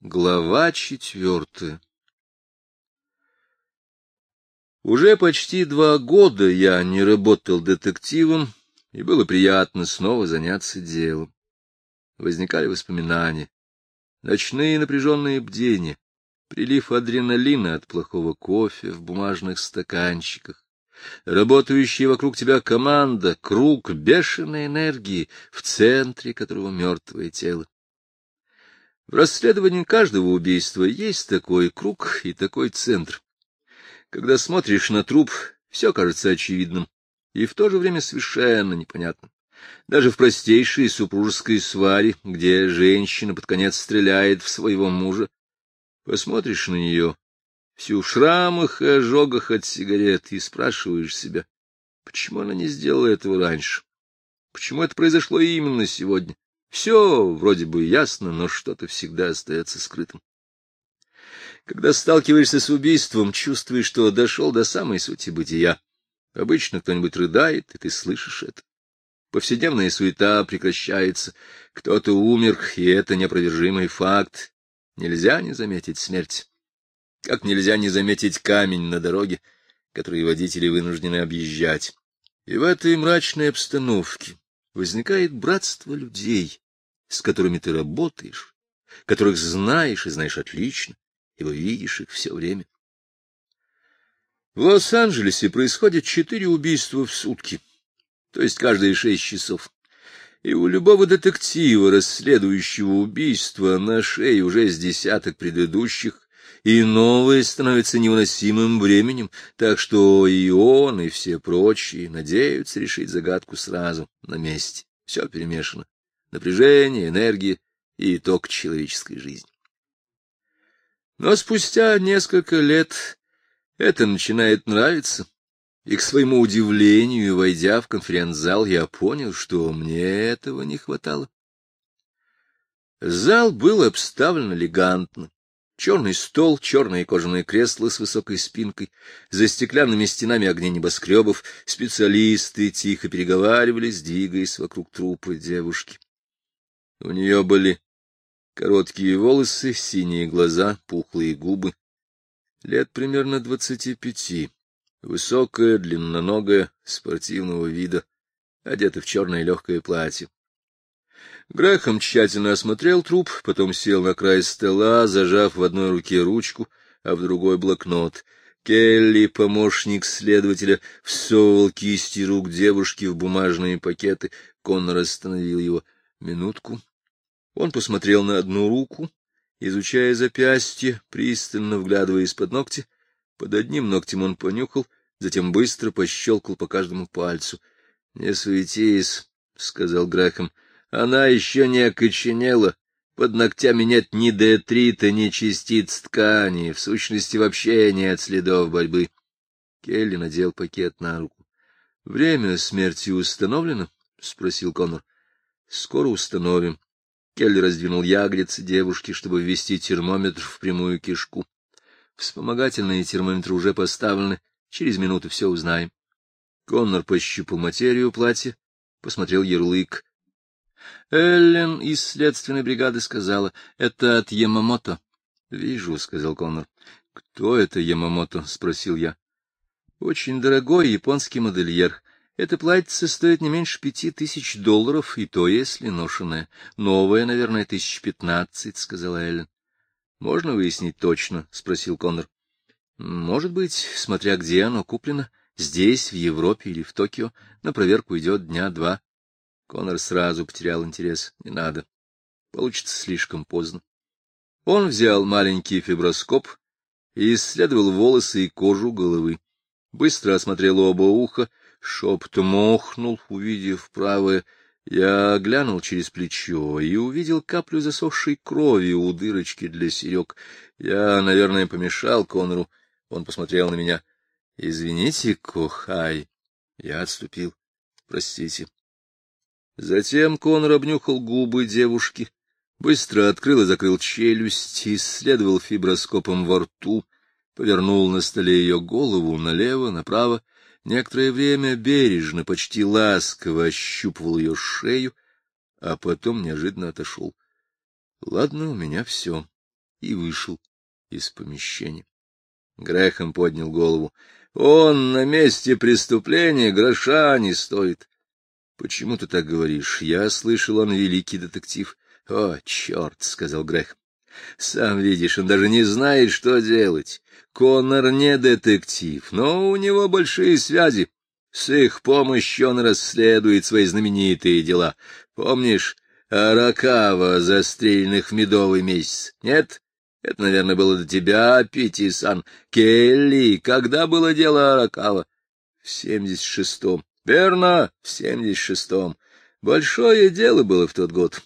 Глава четвертая Уже почти два года я не работал детективом, и было приятно снова заняться делом. Возникали воспоминания, ночные напряженные бдения, прилив адреналина от плохого кофе в бумажных стаканчиках, работающая вокруг тебя команда, круг бешеной энергии, в центре которого мертвое тело. В расследовании каждого убийства есть такой круг и такой центр. Когда смотришь на труп, все кажется очевидным и в то же время совершенно непонятным. Даже в простейшей супружеской сваре, где женщина под конец стреляет в своего мужа, посмотришь на нее, всю в шрамах и ожогах от сигарет, и спрашиваешь себя, почему она не сделала этого раньше? Почему это произошло именно сегодня? Все вроде бы ясно, но что-то всегда остается скрытым. Когда сталкиваешься с убийством, чувствуешь, что дошел до самой сути бытия. Обычно кто-нибудь рыдает, и ты слышишь это. Повседневная суета прекращается, кто-то умер, и это неопровержимый факт. Нельзя не заметить смерть. Как нельзя не заметить камень на дороге, который водители вынуждены объезжать. И в этой мрачной обстановке, возникает братство людей, с которыми ты работаешь, которых знаешь и знаешь отлично, ибо видишь их все время. В Лос-Анджелесе происходит четыре убийства в сутки, то есть каждые шесть часов. И у любого детектива, расследующего убийство, на шее уже с десяток предыдущих, и новое становится невыносимым временем, так что и он, и все прочие надеются решить загадку сразу, на месте. Все перемешано. Напряжение, энергия и итог человеческой жизни. Но спустя несколько лет это начинает нравиться, и, к своему удивлению, войдя в конференц-зал, я понял, что мне этого не хватало. Зал был обставлен элегантно. Черный стол, черные кожаные кресла с высокой спинкой, за стеклянными стенами огни небоскребов, специалисты тихо переговаривались, двигаясь вокруг трупа девушки. У нее были короткие волосы, синие глаза, пухлые губы. Лет примерно двадцати пяти, высокая, длинноногая, спортивного вида, одета в черное легкое платье. Грэхэм тщательно осмотрел труп, потом сел на край стола, зажав в одной руке ручку, а в другой блокнот. Келли, помощник следователя, всовывал кисти рук девушки в бумажные пакеты. Коннор остановил его. Минутку. Он посмотрел на одну руку, изучая запястье, пристально вглядываясь под ногти. Под одним ногтем он понюхал, затем быстро пощелкал по каждому пальцу. — Не суетись, — сказал Грэхэм. Она еще не окоченела, под ногтями нет ни детрита, ни частиц ткани, в сущности вообще нет следов борьбы. Келли надел пакет на руку. — Время смерти установлено? — спросил Коннор. — Скоро установим. Келли раздвинул ягодицы девушки, чтобы ввести термометр в прямую кишку. Вспомогательные термометры уже поставлены. Через минуту все узнаем. Коннор пощупал материю платья, посмотрел ярлык. Эллен из следственной бригады сказала, это от Ямамото. — Вижу, — сказал Коннор. — Кто это Ямамото? — спросил я. — Очень дорогой японский модельер. Это платьице стоит не меньше пяти тысяч долларов, и то, если ношеное. Новое, наверное, тысяч пятнадцать, — сказала Эллен. — Можно выяснить точно? — спросил Коннор. — Может быть, смотря где оно куплено, здесь, в Европе или в Токио, на проверку идет дня два. Конор сразу потерял интерес. Не надо. Получится слишком поздно. Он взял маленький фиброскоп и исследовал волосы и кожу головы. Быстро осмотрел оба уха, шепотом охнул, увидев правое. Я глянул через плечо и увидел каплю засохшей крови у дырочки для серег. Я, наверное, помешал Конору. Он посмотрел на меня. — Извините, Кохай. Я отступил. — Простите. Затем Конор обнюхал губы девушки, быстро открыл и закрыл челюсть, исследовал фиброскопом во рту, повернул на столе ее голову налево, направо, некоторое время бережно, почти ласково ощупывал ее шею, а потом неожиданно отошел. — Ладно, у меня все. и вышел из помещения. Грехом поднял голову. Он на месте преступления гроша не стоит. — Почему ты так говоришь? Я слышал, он великий детектив. — О, черт! — сказал Грех. — Сам видишь, он даже не знает, что делать. Коннор не детектив, но у него большие связи. С их помощью он расследует свои знаменитые дела. Помнишь, Аракава, застреленных в медовый месяц? Нет? Это, наверное, было до тебя, Пити-сан. Келли, когда было дело Аракава? В семьдесят шестом. Верно, в семьдесят шестом. Большое дело было в тот год.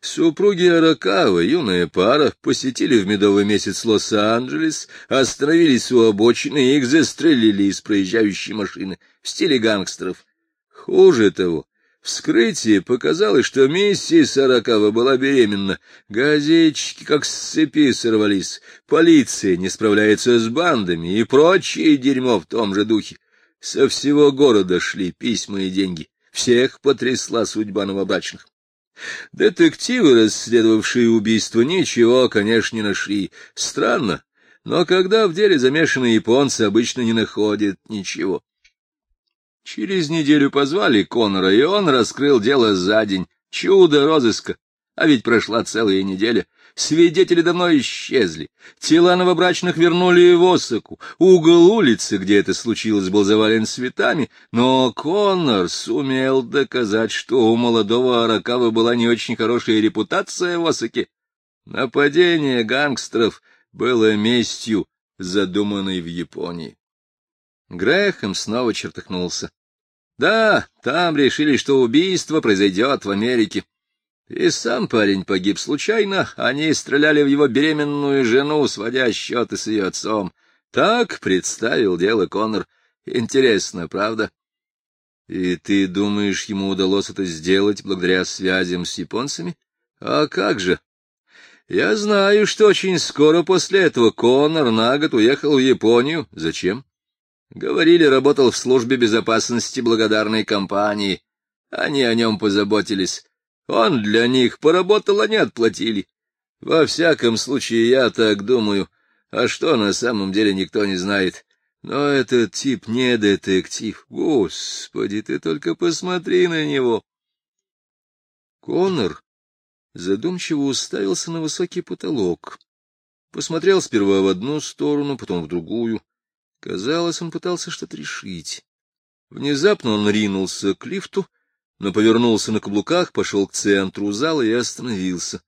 Супруги Аракава, юная пара, посетили в медовый месяц Лос-Анджелес, остановились у обочины и их застрелили из проезжающей машины в стиле гангстеров. Хуже того, Вскрытие показало, что миссис Аракава была беременна. Газетчики как с цепи сорвались. Полиция не справляется с бандами и прочее дерьмо в том же духе. Со всего города шли письма и деньги. Всех потрясла судьба новобрачных. Детективы, расследовавшие убийство, ничего, конечно, не нашли. Странно, но когда в деле замешаны японцы, обычно не находят ничего. Через неделю позвали Конора, и он раскрыл дело за день. Чудо розыска. А ведь прошла целая неделя. Свидетели давно исчезли. Тела новобрачных вернули в Осаку. Угол улицы, где это случилось, был завален цветами, но Коннор сумел доказать, что у молодого Аракава была не очень хорошая репутация в Осаке. Нападение гангстеров было местью, задуманной в Японии. Грэхэм снова чертыхнулся. Да, там решили, что убийство произойдет в Америке. И сам парень погиб случайно, они стреляли в его беременную жену, сводя счеты с ее отцом. Так представил дело Коннор. Интересно, правда? И ты думаешь, ему удалось это сделать благодаря связям с японцами? А как же? Я знаю, что очень скоро после этого Коннор на год уехал в Японию. Зачем? Говорили, работал в службе безопасности благодарной компании. Они о нем позаботились. Он для них поработал, они отплатили. Во всяком случае, я так думаю. А что на самом деле никто не знает. Но этот тип не детектив. Господи, ты только посмотри на него. Конор задумчиво уставился на высокий потолок. Посмотрел сперва в одну сторону, потом в другую. Казалось, он пытался что-то решить. Внезапно он ринулся к лифту, но повернулся на каблуках, пошел к центру зала и остановился.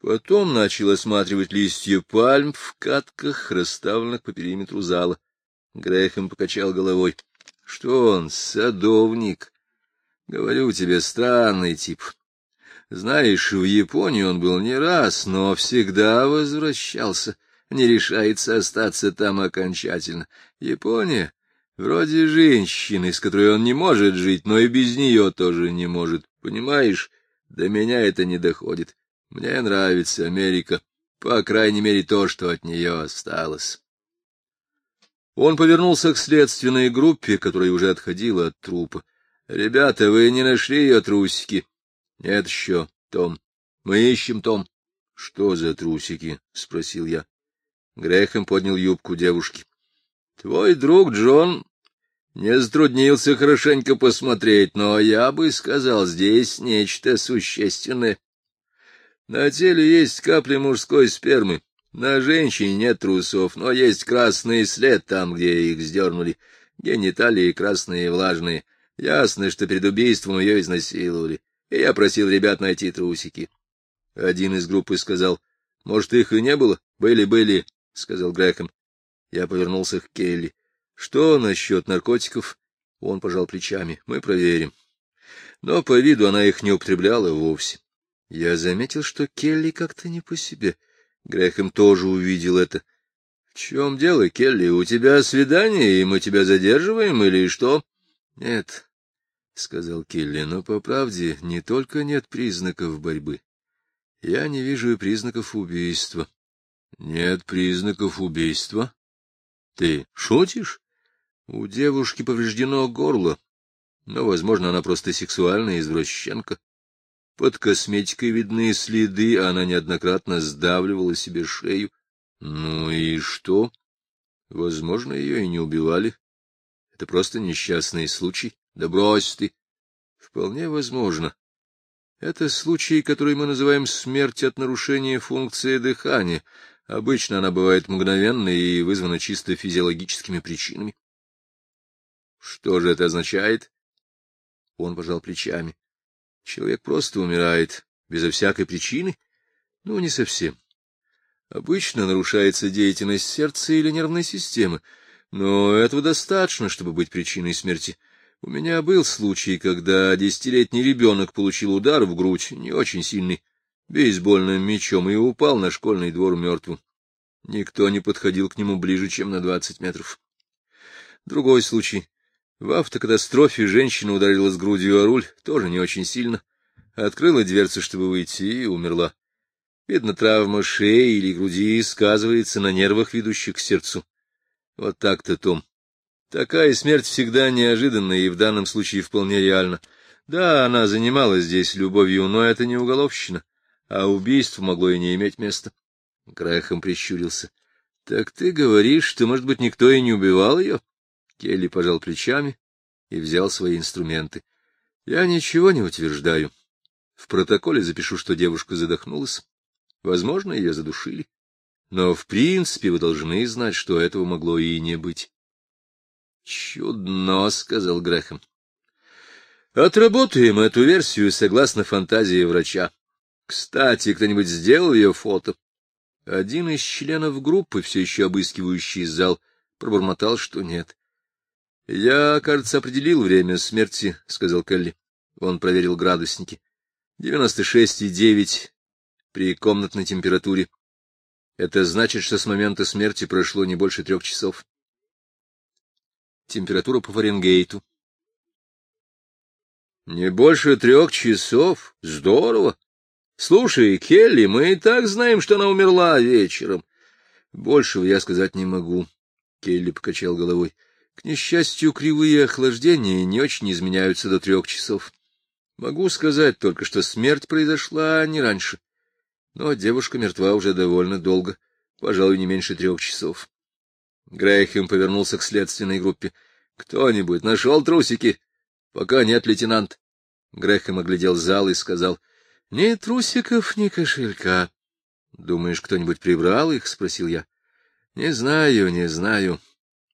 Потом начал осматривать листья пальм в катках, расставленных по периметру зала. Грехом покачал головой. — Что он, садовник? Говорю тебе, странный тип. Знаешь, в Японии он был не раз, но всегда возвращался — не решается остаться там окончательно. Япония вроде женщины, с которой он не может жить, но и без нее тоже не может. Понимаешь, до меня это не доходит. Мне нравится Америка, по крайней мере, то, что от нее осталось. Он повернулся к следственной группе, которая уже отходила от трупа. — Ребята, вы не нашли ее трусики? — Нет еще, Том. Мы ищем Том. — Что за трусики? — спросил я. Грехом поднял юбку девушки. — Твой друг Джон не затруднился хорошенько посмотреть, но я бы сказал, здесь нечто существенное. На теле есть капли мужской спермы. На женщине нет трусов, но есть красный след там, где их сдернули. Гениталии красные и влажные. Ясно, что перед убийством ее изнасиловали. И я просил ребят найти трусики. Один из группы сказал, может, их и не было? Были-были, — сказал Грэхэм. Я повернулся к Келли. — Что насчет наркотиков? Он пожал плечами. — Мы проверим. Но по виду она их не употребляла вовсе. Я заметил, что Келли как-то не по себе. Грэхэм тоже увидел это. — В чем дело, Келли? У тебя свидание, и мы тебя задерживаем, или что? — Нет, — сказал Келли, — но, по правде, не только нет признаков борьбы. Я не вижу и признаков убийства. Нет признаков убийства. Ты шутишь? У девушки повреждено горло, но, возможно, она просто сексуальная извращенка. Под косметикой видны следы, а она неоднократно сдавливала себе шею. Ну и что? Возможно, ее и не убивали. Это просто несчастный случай. Да брось ты. Вполне возможно. Это случай, который мы называем смерть от нарушения функции дыхания. Обычно она бывает мгновенной и вызвана чисто физиологическими причинами. Что же это означает? Он пожал плечами. Человек просто умирает, безо всякой причины? Ну, не совсем. Обычно нарушается деятельность сердца или нервной системы, но этого достаточно, чтобы быть причиной смерти. У меня был случай, когда десятилетний ребенок получил удар в грудь, не очень сильный, бейсбольным мечом, и упал на школьный двор мертвым. Никто не подходил к нему ближе, чем на двадцать метров. Другой случай. В автокатастрофе женщина ударилась грудью о руль, тоже не очень сильно. Открыла дверцу, чтобы выйти, и умерла. Видно, травма шеи или груди сказывается на нервах, ведущих к сердцу. Вот так-то, Том. Такая смерть всегда неожиданна и в данном случае вполне реальна. Да, она занималась здесь любовью, но это не уголовщина, а убийство могло и не иметь места. Грэхэм прищурился. — Так ты говоришь, что, может быть, никто и не убивал ее? — Келли пожал плечами и взял свои инструменты. — Я ничего не утверждаю. В протоколе запишу, что девушка задохнулась. Возможно, ее задушили. Но, в принципе, вы должны знать, что этого могло и не быть. — Чудно, — сказал Грэхэм. — Отработаем эту версию согласно фантазии врача. Кстати, кто-нибудь сделал ее фото? Один из членов группы, все еще обыскивающий зал, пробормотал, что нет. — Я, кажется, определил время смерти, — сказал Келли. Он проверил градусники. — Девяносто шесть и девять при комнатной температуре. Это значит, что с момента смерти прошло не больше трех часов. Температура по Фаренгейту. — Не больше трех часов? Здорово! Слушай, Келли, мы и так знаем, что она умерла вечером. Большего я сказать не могу. Келли покачал головой. К несчастью, кривые охлаждения не очень изменяются до трех часов. Могу сказать только, что смерть произошла не раньше. Но девушка мертва уже довольно долго, пожалуй, не меньше трех часов. Грейхем повернулся к следственной группе. — Кто-нибудь нашел трусики? — Пока нет, лейтенант. Грейхем оглядел зал и сказал. — Ни трусиков, ни кошелька. — Думаешь, кто-нибудь прибрал их? — спросил я. — Не знаю, не знаю.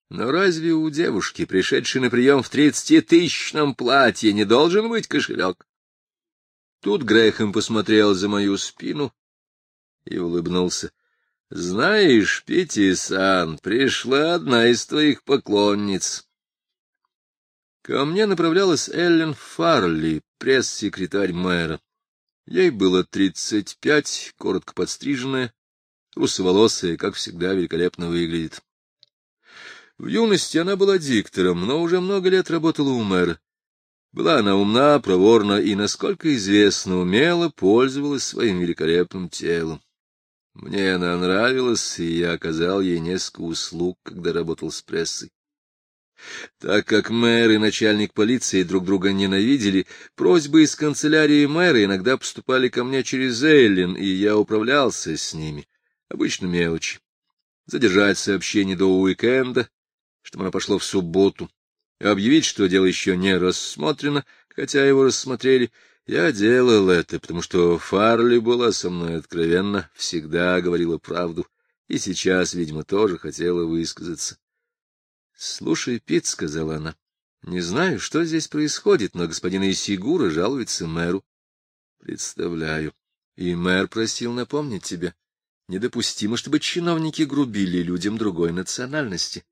Но разве у девушки, пришедшей на прием в тридцатитысячном платье, не должен быть кошелек? Тут Грэхэм посмотрел за мою спину и улыбнулся. — Знаешь, Питти-сан, пришла одна из твоих поклонниц. Ко мне направлялась Эллен Фарли, пресс-секретарь мэра. Ей было тридцать пять, коротко подстриженная, русоволосая, как всегда, великолепно выглядит. В юности она была диктором, но уже много лет работала у мэра. Была она умна, проворна и, насколько известно, умело пользовалась своим великолепным телом. Мне она нравилась, и я оказал ей несколько услуг, когда работал с прессой. Так как мэр и начальник полиции друг друга ненавидели, просьбы из канцелярии мэра иногда поступали ко мне через Эллен, и я управлялся с ними. Обычно мелочи. Задержать сообщение до уикенда, чтобы оно пошло в субботу, объявить, что дело еще не рассмотрено, хотя его рассмотрели. Я делал это, потому что Фарли была со мной откровенно, всегда говорила правду, и сейчас, видимо, тоже хотела высказаться. — Слушай, Пит, — сказала она, — не знаю, что здесь происходит, но господин Исигура жалуется мэру. — Представляю. И мэр просил напомнить тебе. Недопустимо, чтобы чиновники грубили людям другой национальности.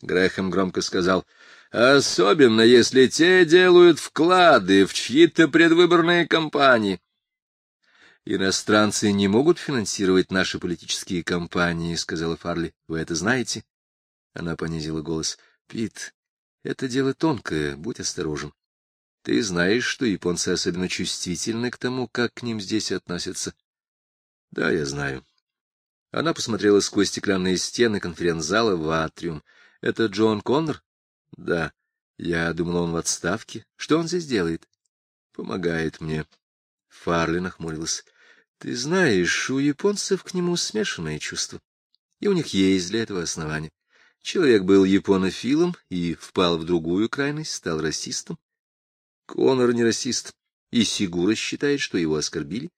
Грехом громко сказал, — особенно если те делают вклады в чьи-то предвыборные кампании. Иностранцы не могут финансировать наши политические кампании, — сказала Фарли. — Вы это знаете? Она понизила голос. — Пит, это дело тонкое, будь осторожен. Ты знаешь, что японцы особенно чувствительны к тому, как к ним здесь относятся. — Да, я знаю. Она посмотрела сквозь стеклянные стены конференц-зала в атриум. — Это Джон Коннор? — Да. Я думала, он в отставке. Что он здесь делает? — Помогает мне. Фарли нахмурилась. — Ты знаешь, у японцев к нему смешанные чувства, и у них есть для этого основания. Человек был японофилом и впал в другую крайность, стал расистом. Конор не расист, и Сигура считает, что его оскорбили.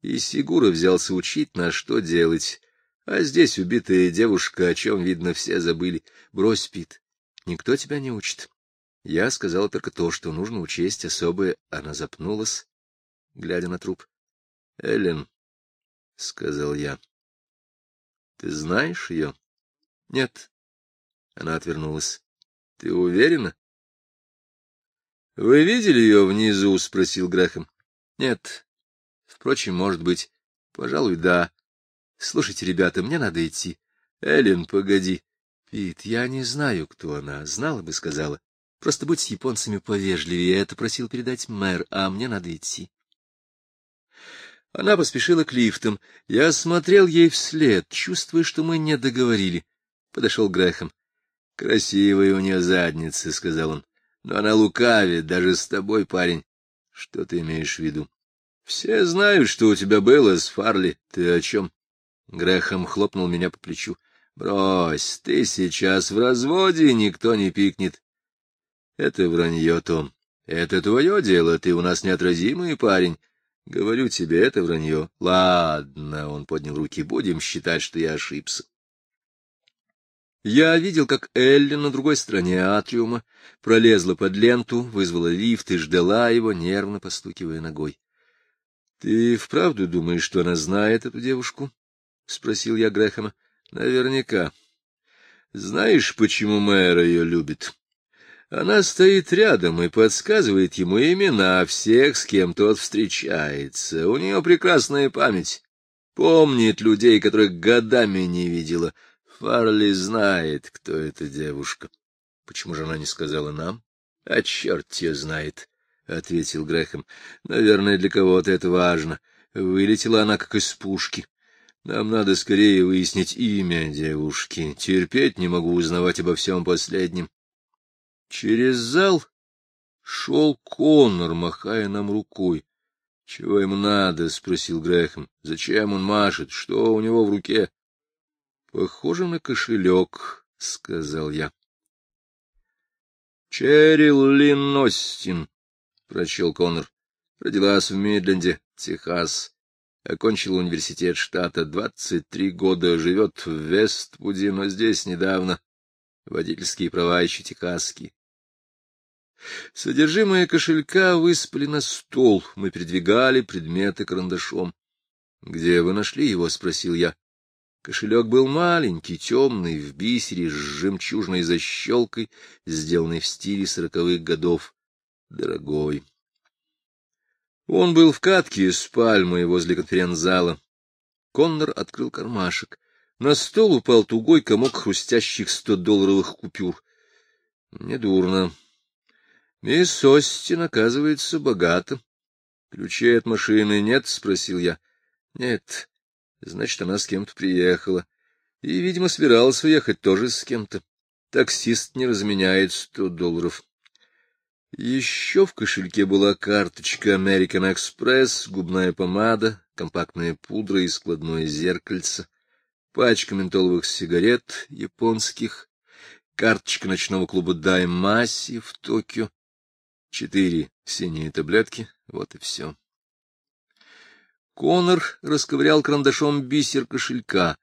И Сигура взялся учить нас, что делать. А здесь убитая девушка, о чем, видно, все забыли. Брось, Пит, никто тебя не учит. Я сказала только то, что нужно учесть особое. Она запнулась, глядя на труп. — Эллен, — сказал я, — ты знаешь ее? — Нет. Она отвернулась. — Ты уверена? — Вы видели ее внизу? — спросил Грахам. — Нет. Впрочем, может быть. Пожалуй, да. Слушайте, ребята, мне надо идти. Эллен, погоди. Пит, я не знаю, кто она. Знала бы, сказала. Просто будь с японцами повежливее, это просил передать мэр, а мне надо идти. Она поспешила к лифтам. Я смотрел ей вслед, чувствуя, что мы не договорили. Подошел Грэхэм. — Красивая у нее задница, — сказал он. — Но она лукавит, даже с тобой, парень. Что ты имеешь в виду? — Все знают, что у тебя было с Фарли. Ты о чем? Грэхэм хлопнул меня по плечу. — Брось, ты сейчас в разводе, никто не пикнет. — Это вранье, Том. Это твое дело, ты у нас неотразимый парень. Говорю тебе, это вранье. Ладно, он поднял руки, будем считать, что я ошибся. Я видел, как Элли на другой стороне атриума пролезла под ленту, вызвала лифт и ждала его, нервно постукивая ногой. — Ты вправду думаешь, что она знает эту девушку? — спросил я Грэхэма. — Наверняка. Знаешь, почему мэр ее любит? Она стоит рядом и подсказывает ему имена всех, с кем тот встречается. У нее прекрасная память. Помнит людей, которых годами не видела. Фарли знает, кто эта девушка. Почему же она не сказала нам? А черт ее знает, — ответил Грэхэм. Наверное, для кого-то это важно. Вылетела она, как из пушки. Нам надо скорее выяснить имя девушки. Терпеть не могу узнавать обо всем последнем. Через зал шел Коннор, махая нам рукой. — Чего ему надо? — спросил Грэхэм. — Зачем он машет? Что у него в руке? — Похоже на кошелек, — сказал я. — Черил Лин Остин, — прочел Коннор. Родилась в Мидленде, Техас. Окончила университет штата. Двадцать три года живет в Вествуде, но здесь недавно. Водительские права еще техасские. Содержимое кошелька выспали на стол, мы передвигали предметы карандашом. — Где вы нашли его? — спросил я. Кошелек был маленький, темный, в бисере, с жемчужной защелкой, сделанный в стиле сороковых годов. Дорогой. Он был в катке с пальмой возле конференц-зала. Коннор открыл кармашек. На стол упал тугой комок хрустящих сто-долларовых купюр. Недурно. — Мисс Остин, оказывается, богата. — Ключей от машины нет? — спросил я. — Нет. Значит, она с кем-то приехала. И, видимо, собиралась уехать тоже с кем-то. Таксист не разменяет сто долларов. Еще в кошельке была карточка American Express, губная помада, компактная пудра и складное зеркальце, пачка ментоловых сигарет японских, карточка ночного клуба Даймаси в Токио, Четыре синие таблетки, вот и все. Конор расковырял карандашом бисер кошелька.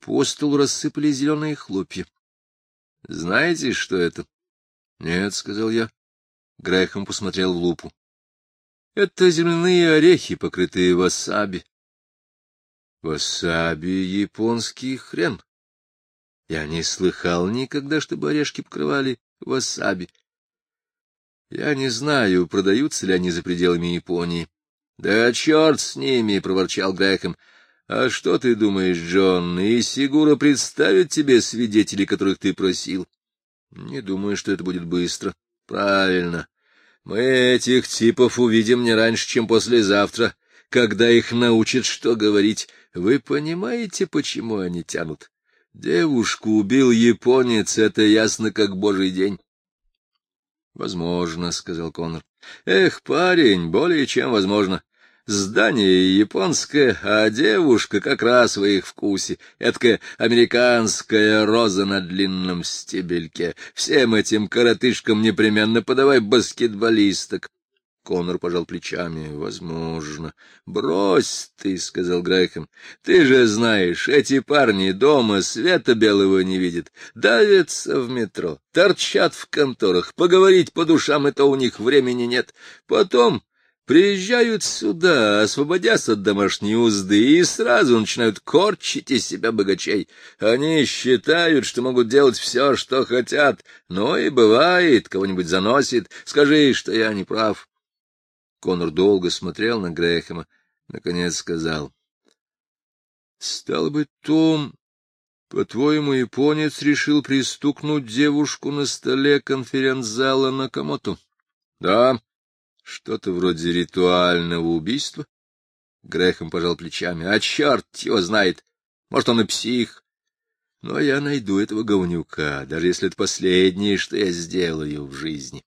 По столу рассыпали зеленые хлопья. — Знаете, что это? — Нет, — сказал я. Грехом посмотрел в лупу. — Это земляные орехи, покрытые васаби. — Васаби — японский хрен. Я не слыхал никогда, чтобы орешки покрывали васаби. Я не знаю, продаются ли они за пределами Японии. — Да черт с ними! — проворчал Грэхэм. — А что ты думаешь, Джон, и Сигура представит тебе свидетелей, которых ты просил? — Не думаю, что это будет быстро. — Правильно. Мы этих типов увидим не раньше, чем послезавтра, когда их научат, что говорить. Вы понимаете, почему они тянут? Девушку убил японец, это ясно как божий день. — Возможно, — сказал Коннор. — Эх, парень, более чем возможно. Здание японское, а девушка как раз в их вкусе. Эдакая американская роза на длинном стебельке. Всем этим коротышкам непременно подавай баскетболисток. Конор пожал плечами. — Возможно. — Брось ты, — сказал Грэхэм. — Ты же знаешь, эти парни дома света белого не видят. Давятся в метро, торчат в конторах, поговорить по душам, это у них времени нет. Потом приезжают сюда, освободясь от домашней узды, и сразу начинают корчить из себя богачей. Они считают, что могут делать все, что хотят, но и бывает, кого-нибудь заносит. Скажи, что я не прав. Конор долго смотрел на Грэхэма, наконец сказал. — Стало быть, Том, по-твоему, японец решил пристукнуть девушку на столе конференц-зала на Накамото? — Да. Что-то вроде ритуального убийства? Грэхэм пожал плечами. — А черт его знает! Может, он и псих. Но я найду этого говнюка, даже если это последнее, что я сделаю в жизни.